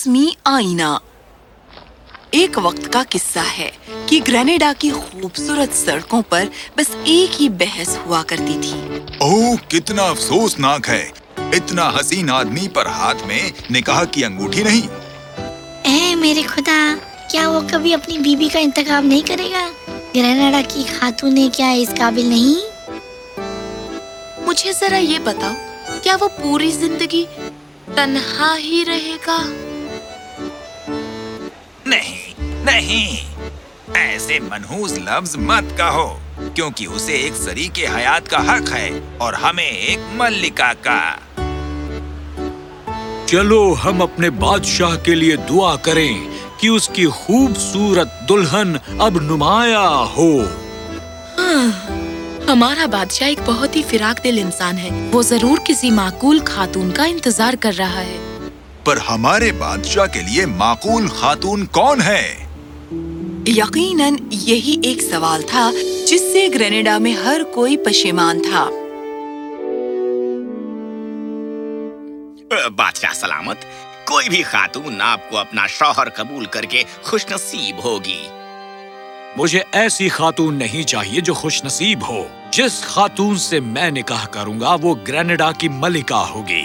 تلسمی آئینہ۔ ایک وقت کا قصہ ہے کہ گرینیڈا کی خوبصورت سڑکوں پر بس ایک ہی بحث ہوا کرتی تھی۔ اوہ کتنا افسوسناک ہے۔ اتنا حسین آدمی پر ہاتھ میں نکاح کی انگوٹھی نہیں۔ اے میرے خدا کیا وہ کبھی اپنی بیوی کا انتخاب نہیں کرے گا؟ گریناڈا کی خاتون کیا اس قابل نہیں؟ مجھے ذرا یہ بتاؤ کیا وہ پوری زندگی تنہا ہی رہے گا؟ نہیں۔ ایسے منحوس لفظ مت کہو کیونکہ اسے ایک سریک حیات کا حق ہے اور ہمیں ایک ملکہ کا۔ چلو ہم اپنے بادشاہ کے لیے دعا کریں کہ اس کی خوبصورت دلہن اب نمایاں ہو۔ ہمارا بادشاہ ایک بہت ہی فراق دل انسان ہے۔ وہ ضرور کسی معقول خاتون کا انتظار کر رہا ہے۔ پر ہمارے بادشاہ کے لیے معقول خاتون کون ہے؟ یقیناً یہی ایک سوال تھا جس سے گرینیڈا میں ہر کوئی پشیمان تھا۔ بادشاہ سلامت کوئی بھی خاتون آپ کو اپنا شوہر قبول کر کے خوش نصیب ہوگی۔ مجھے ایسی خاتون نہیں چاہیے جو خوش نصیب ہو۔ جس خاتون سے میں نکاح کروں گا وہ گرینیڈا کی ملکہ ہوگی۔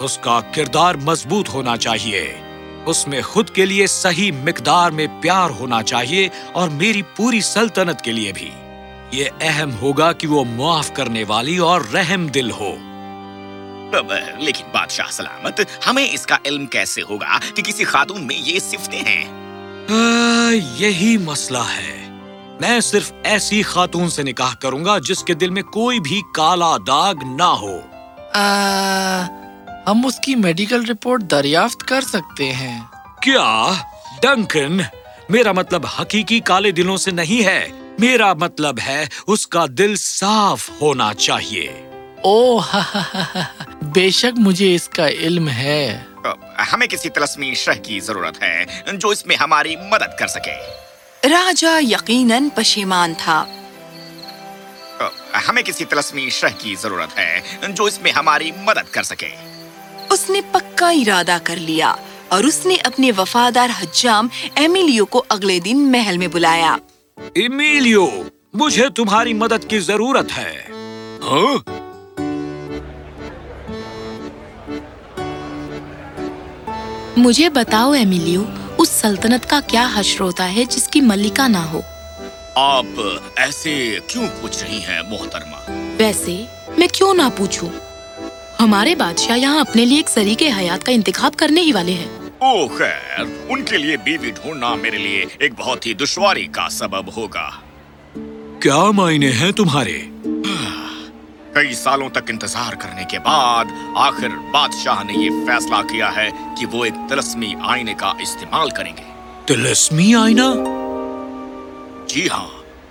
اس کا کردار مضبوط ہونا چاہیے۔ اس میں خود کے لیے صحیح مقدار میں پیار ہونا چاہیے اور میری پوری سلطنت کے لیے بھی۔ یہ اہم ہوگا کہ وہ معاف کرنے والی اور رحم دل ہو۔ لیکن بادشاہ سلامت ہمیں اس کا علم کیسے ہوگا کہ کسی خاتون میں یہ صفتیں ہیں؟ یہی مسئلہ ہے۔ میں صرف ایسی خاتون سے نکاح کروں گا جس کے دل میں کوئی بھی کالا داغ نہ ہو۔ ہم اس کی میڈیکل رپورٹ دریافت کر سکتے ہیں۔ کیا؟ ڈنکن میرا مطلب حقیقی کالے دلوں سے نہیں ہے۔ میرا مطلب ہے اس کا دل صاف ہونا چاہیے۔ او ہا ہا ہا ہا، بے شک مجھے اس کا علم ہے۔ ہمیں کسی تلسمی شہ کی ضرورت ہے جو اس میں ہماری مدد کر سکے۔ راجا یقیناً پشیمان تھا۔ ہمیں کسی تلسمی شہ کی ضرورت ہے جو اس میں ہماری مدد کر سکے۔ اس نے پکا ارادہ کر لیا اور اس نے اپنے وفادار حجام ایمیلیو کو اگلے دن محل میں بلایا۔ ایمیلیو مجھے تمہاری مدد کی ضرورت ہے۔ ہاں؟ مجھے بتاؤ ایمیلیو اس سلطنت کا کیا حشر ہوتا ہے جس کی ملکہ نہ ہو؟ آپ ایسے کیوں پوچھ رہی ہیں محترمہ؟ ویسے میں کیوں نہ پوچھوں؟ ہمارے بادشاہ یہاں اپنے لیے ایک سریک حیات کا انتخاب کرنے ہی والے ہیں۔ او خیر ان کے لیے بیوی ڈھونڈنا میرے لیے ایک بہت ہی دشواری کا سبب ہوگا۔ کیا معنی ہیں تمہارے؟ کئی سالوں تک انتظار کرنے کے بعد آخر بادشاہ نے یہ فیصلہ کیا ہے کہ وہ ایک تلسمی آئینے کا استعمال کریں گے۔ تلسمی آئینہ؟ جی ہاں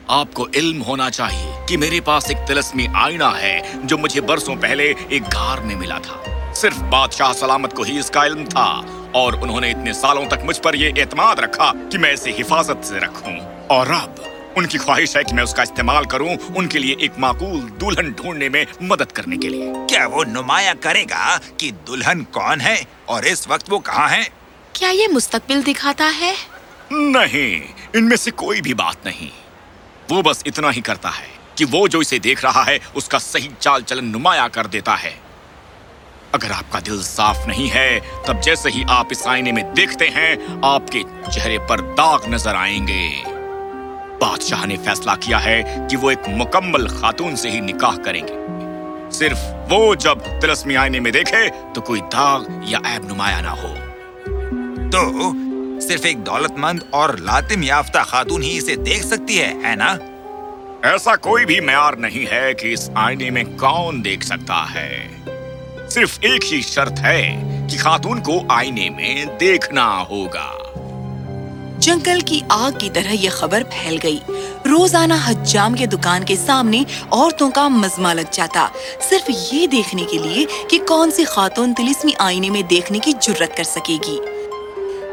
آپ کو علم ہونا چاہیے۔ کہ میرے پاس ایک تلسمی آئینہ ہے جو مجھے برسوں پہلے ایک گھار میں ملا تھا۔ صرف بادشاہ سلامت کو ہی اس کا علم تھا اور انہوں نے اتنے سالوں تک مجھ پر یہ اعتماد رکھا کہ میں اسے حفاظت سے رکھوں۔ اور اب ان کی خواہش ہے کہ میں اس کا استعمال کروں ان کے لیے ایک معقول دلہن ڈھونڈنے میں مدد کرنے کے لیے۔ کیا وہ نمایاں کرے گا کہ دلہن کون ہے اور اس وقت وہ کہاں ہے؟ کیا یہ مستقبل دکھاتا ہے؟ نہیں ان میں سے کوئی بھی بات نہیں۔ وہ بس اتنا ہی کرتا ہے۔ کہ وہ جو اسے دیکھ رہا ہے، اس کا صحیح چال چلن نمایاں کر دیتا ہے۔ اگر آپ کا دل صاف نہیں ہے، تب جیسے ہی آپ اس آئینے میں دیکھتے ہیں، آپ کے چہرے پر داغ نظر آئیں گے۔ بادشاہ نے فیصلہ کیا ہے کہ وہ ایک مکمل خاتون سے ہی نکاح کریں گے۔ صرف وہ جب تلسمی آئینے میں دیکھے تو کوئی داغ یا عیب نمایاں نہ ہو۔ تو صرف ایک دولت مند اور لاتم یافتہ خاتون ہی اسے دیکھ سکتی ہے ہے نا؟ ایسا کوئی بھی معیار نہیں ہے کہ اس آئینے میں کون دیکھ سکتا ہے۔ صرف ایک ہی شرط ہے کہ خاتون کو آئینے میں دیکھنا ہوگا۔ جنگل کی آگ کی طرح یہ خبر پھیل گئی۔ روزانہ حجام کے دکان کے سامنے عورتوں کا مزمہ لگ جاتا۔ صرف یہ دیکھنے کے لیے کہ کون سی خاتون تلسمی آئینے میں دیکھنے کی جرت کر سکے گی۔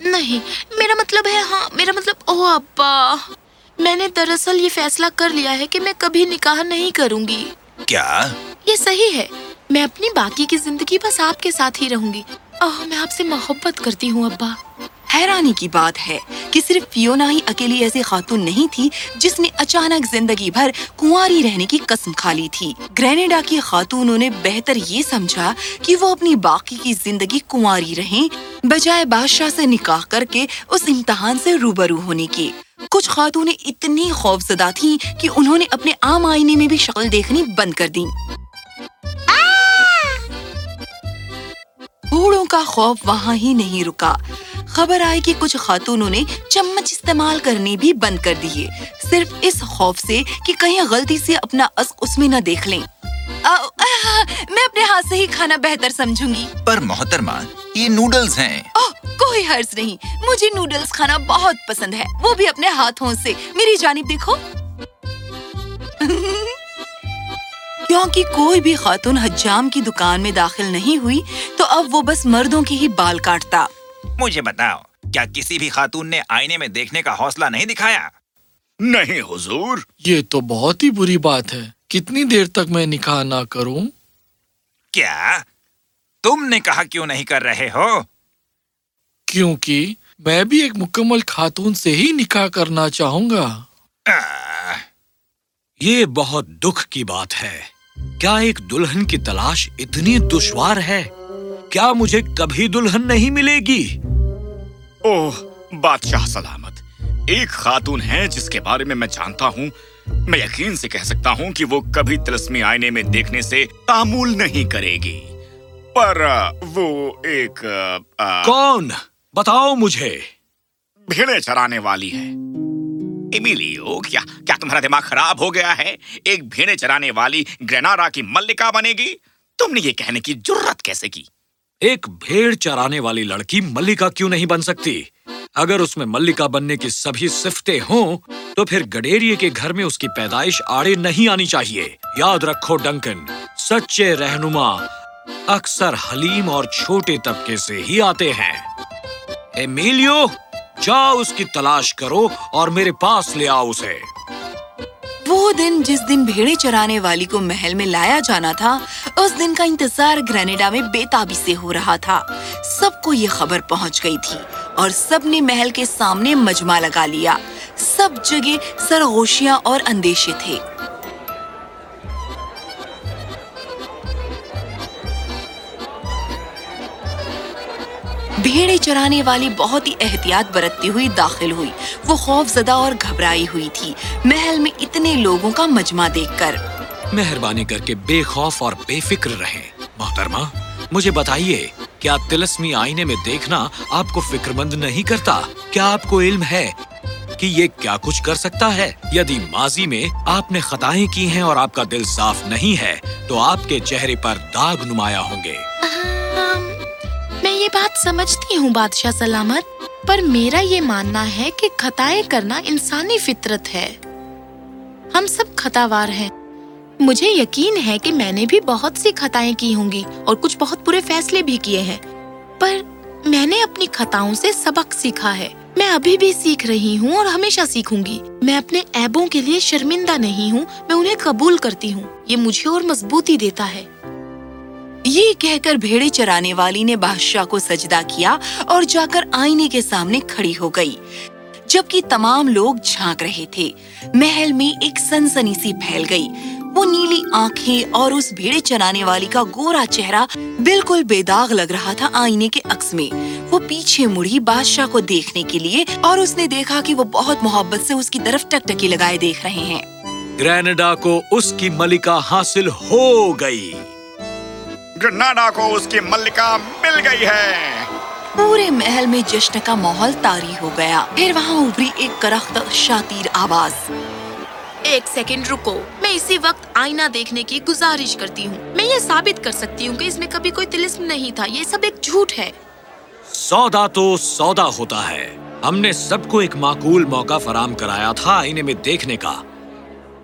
نہیں میرا مطلب ہے ہاں میرا مطلب او ابا میں نے دراصل یہ فیصلہ کر لیا ہے کہ میں کبھی نکاح نہیں کروں گی۔ کیا؟ یہ صحیح ہے میں اپنی باقی کی زندگی بس آپ کے ساتھ ہی رہوں گی۔ اوہ میں آپ سے محبت کرتی ہوں ابا۔ حیرانی کی بات ہے کہ صرف فیونا ہی اکیلی ایسی خاتون نہیں تھی جس نے اچانک زندگی بھر کنواری رہنے کی قسم کھا لی تھی۔ گرینیڈا کی خاتونوں نے بہتر یہ سمجھا کہ وہ اپنی باقی کی زندگی کنواری رہیں بجائے بادشاہ سے نکاح کر کے اس امتحان سے روبرو ہونے کی۔ کچھ خاتونیں اتنی خوف زدہ تھیں کہ انہوں نے اپنے عام آئینے میں بھی شکل دیکھنی بند کر دی۔ بوڑھوں کا خوف وہاں ہی نہیں رکا۔ خبر آئی کہ کچھ خاتونوں نے چمچ استعمال کرنے بھی بند کر دیے۔ صرف اس خوف سے کہ کہیں غلطی سے اپنا عزق اس میں نہ دیکھ لیں۔ میں اپنے ہاتھ سے ہی کھانا بہتر سمجھوں گی۔ پر محترمہ یہ نوڈلز ہیں۔ کوئی حرض نہیں۔ مجھے نوڈلز کھانا بہت پسند ہے۔ وہ بھی اپنے ہاتھوں سے۔ میری جانب دیکھو۔ کیونکہ کوئی بھی خاتون حجام کی دکان میں داخل نہیں ہوئی تو اب وہ بس مردوں کی ہی بال کاٹتا۔ مجھے بتاؤ کیا کسی بھی خاتون نے آئینے میں دیکھنے کا حوصلہ نہیں دکھایا؟ نہیں حضور۔ یہ تو بہت ہی بری بات ہے۔ کتنی دیر تک میں نکاح نہ کروں؟ کیا؟ تم نے کہا کیوں نہیں کر رہے ہو؟ کیونکہ میں بھی ایک مکمل خاتون سے ہی نکاح کرنا چاہوں گا۔ یہ بہت دکھ کی بات ہے۔ کیا ایک دلہن کی تلاش اتنی دشوار ہے؟ کیا مجھے کبھی دلہن نہیں ملے گی؟ اوہ بادشاہ سلام ایک خاتون ہیں جس کے بارے میں میں جانتا ہوں۔ میں یقین سے کہہ سکتا ہوں کہ وہ کبھی تلسمی آئینے میں دیکھنے سے تعمول نہیں کرے گی۔ پر وہ ایک کون؟ بتاؤ مجھے۔ بھیڑے چرانے والی ہے۔ ایمیلیو کیا کیا تمہارا دماغ خراب ہو گیا ہے؟ ایک بھیڑے چرانے والی گرینارا کی ملکہ بنے گی؟ تم نے یہ کہنے کی جرت کیسے کی؟ ایک بھیڑ چرانے والی لڑکی ملکہ کیوں نہیں بن سکتی؟ اگر اس میں ملکہ بننے کی سبھی صفتیں ہوں، تو پھر گڈیریے کے گھر میں اس کی پیدائش آڑے نہیں آنی چاہیے۔ یاد رکھو ڈنکن، سچے رہنما اکثر حلیم اور چھوٹے طبقے سے ہی آتے ہیں۔ ایمیلیو جا اس کی تلاش کرو اور میرے پاس لے آؤ اسے۔ وہ دن جس دن بھیڑے چرانے والی کو محل میں لایا جانا تھا، اس دن کا انتظار گرینیڈا میں بےتابی سے ہو رہا تھا۔ سب کو یہ خبر پہنچ گئی تھی۔ اور سب نے محل کے سامنے مجمع لگا لیا۔ سب جگہ سرگوشیاں اور اندیشے تھے۔ بھیڑے چرانے والی بہت ہی احتیاط برتتی ہوئی داخل ہوئی۔ وہ خوف زدہ اور گھبرائی ہوئی تھی۔ محل میں اتنے لوگوں کا مجمع دیکھ کر۔ مہربانی کر کے بے خوف اور بے فکر رہیں۔ محترمہ، مجھے بتائیے کیا تلسمی آئینے میں دیکھنا آپ کو فکر مند نہیں کرتا؟ کیا آپ کو علم ہے کہ یہ کیا کچھ کر سکتا ہے؟ یدی ماضی میں آپ نے خطائیں کی ہیں اور آپ کا دل صاف نہیں ہے، تو آپ کے چہرے پر داغ نمایاں ہوں گے۔ میں یہ بات سمجھتی ہوں بادشاہ سلامت، پر میرا یہ ماننا ہے کہ خطائیں کرنا انسانی فطرت ہے۔ ہم سب خطاوار ہیں۔ مجھے یقین ہے کہ میں نے بھی بہت سی خطائیں کی ہوں گی اور کچھ بہت برے فیصلے بھی کیے ہیں۔ پر میں نے اپنی خطاؤں سے سبق سیکھا ہے۔ میں ابھی بھی سیکھ رہی ہوں اور ہمیشہ سیکھوں گی۔ میں اپنے ایبوں کے لیے شرمندہ نہیں ہوں، میں انہیں قبول کرتی ہوں۔ یہ مجھے اور مضبوطی دیتا ہے۔ یہ کہہ کر بھیڑے چرانے والی نے بادشاہ کو سجدہ کیا اور جا کر آئینے کے سامنے کھڑی ہو گئی۔ جبکہ تمام لوگ جھانک رہے تھے، محل میں ایک سنسنی سی پھیل گئی۔ وہ نیلی آنکھیں اور اس بھیڑے چرانے والی کا گورا چہرہ بالکل بے داغ لگ رہا تھا آئینے کے عکس میں۔ وہ پیچھے مڑی بادشاہ کو دیکھنے کے لیے اور اس نے دیکھا کہ وہ بہت محبت سے اس کی طرف ٹکٹکی لگائے دیکھ رہے ہیں۔ گرینڈا کو اس کی ملکہ حاصل ہو گئی۔ گرناڈا کو اس کی ملکہ مل گئی ہے۔ پورے محل میں جشن کا ماحول تاری ہو گیا۔ پھر وہاں ابری ایک کرخت شاطیر آواز۔ ایک سیکنڈ رکو۔ میں اسی وقت آئینہ دیکھنے کی گزارش کرتی ہوں۔ میں یہ ثابت کر سکتی ہوں کہ اس میں کبھی کوئی تلسم نہیں تھا۔ یہ سب ایک جھوٹ ہے۔ سودا تو سودا ہوتا ہے۔ ہم نے سب کو ایک معقول موقع فرام کرایا تھا آئینے میں دیکھنے کا۔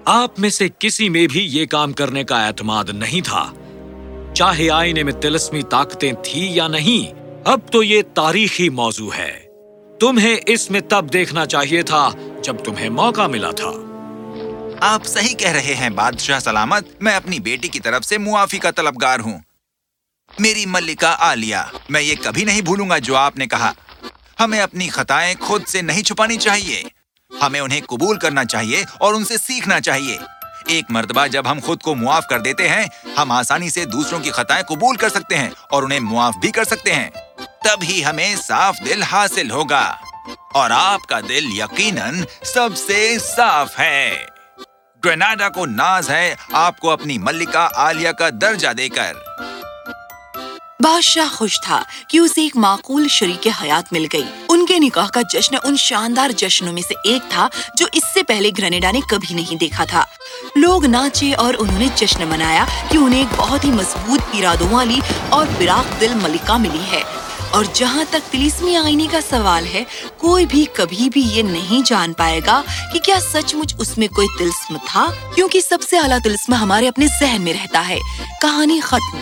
آپ میں سے کسی میں بھی یہ کام کرنے کا اعتماد نہیں تھا۔ چاہے آئینے میں تلسمی طاقتیں تھی یا نہیں، اب تو یہ تاریخی موضوع ہے۔ تمہیں اس میں تب دیکھنا چاہیے تھا جب تمہیں موقع ملا تھا۔ آپ صحیح کہہ رہے ہیں، بادشاہ سلامت، میں اپنی بیٹی کی طرف سے معافی کا طلبگار ہوں۔ میری ملکہ آلیا میں یہ کبھی نہیں بھولوں گا جو آپ نے کہا۔ ہمیں اپنی خطائیں خود سے نہیں چھپانی چاہیے۔ ہمیں انہیں قبول کرنا چاہیے اور ان سے سیکھنا چاہیے۔ ایک مرتبہ جب ہم خود کو معاف کر دیتے ہیں، ہم آسانی سے دوسروں کی خطائیں قبول کر سکتے ہیں اور انہیں معاف بھی کر سکتے ہیں۔ تب ہی ہمیں صاف دل حاصل ہوگا۔ اور آپ کا دل یقیناً سب سے صاف ہے۔ گریناڈا کو ناز ہے، آپ کو اپنی ملکہ آلیا کا درجہ دے کر۔ بادشاہ خوش تھا کہ اسے ایک معقول شریک حیات مل گئی۔ ان کے نکاح کا جشن ان شاندار جشنوں میں سے ایک تھا جو اس سے پہلے گرنیڈا نے کبھی نہیں دیکھا تھا۔ لوگ ناچے اور انہوں نے جشن منایا کہ انہیں ایک بہت ہی مضبوط ارادوں والی اور براق دل ملکہ ملی ہے۔ اور جہاں تک تلسمی آئینے کا سوال ہے، کوئی بھی کبھی بھی یہ نہیں جان پائے گا کہ کیا سچ مچ اس میں کوئی تلسم تھا؟ کیونکہ سب سے اعلیٰ تلسم ہمارے اپنے ذہن میں رہتا ہے۔ کہانی ختم۔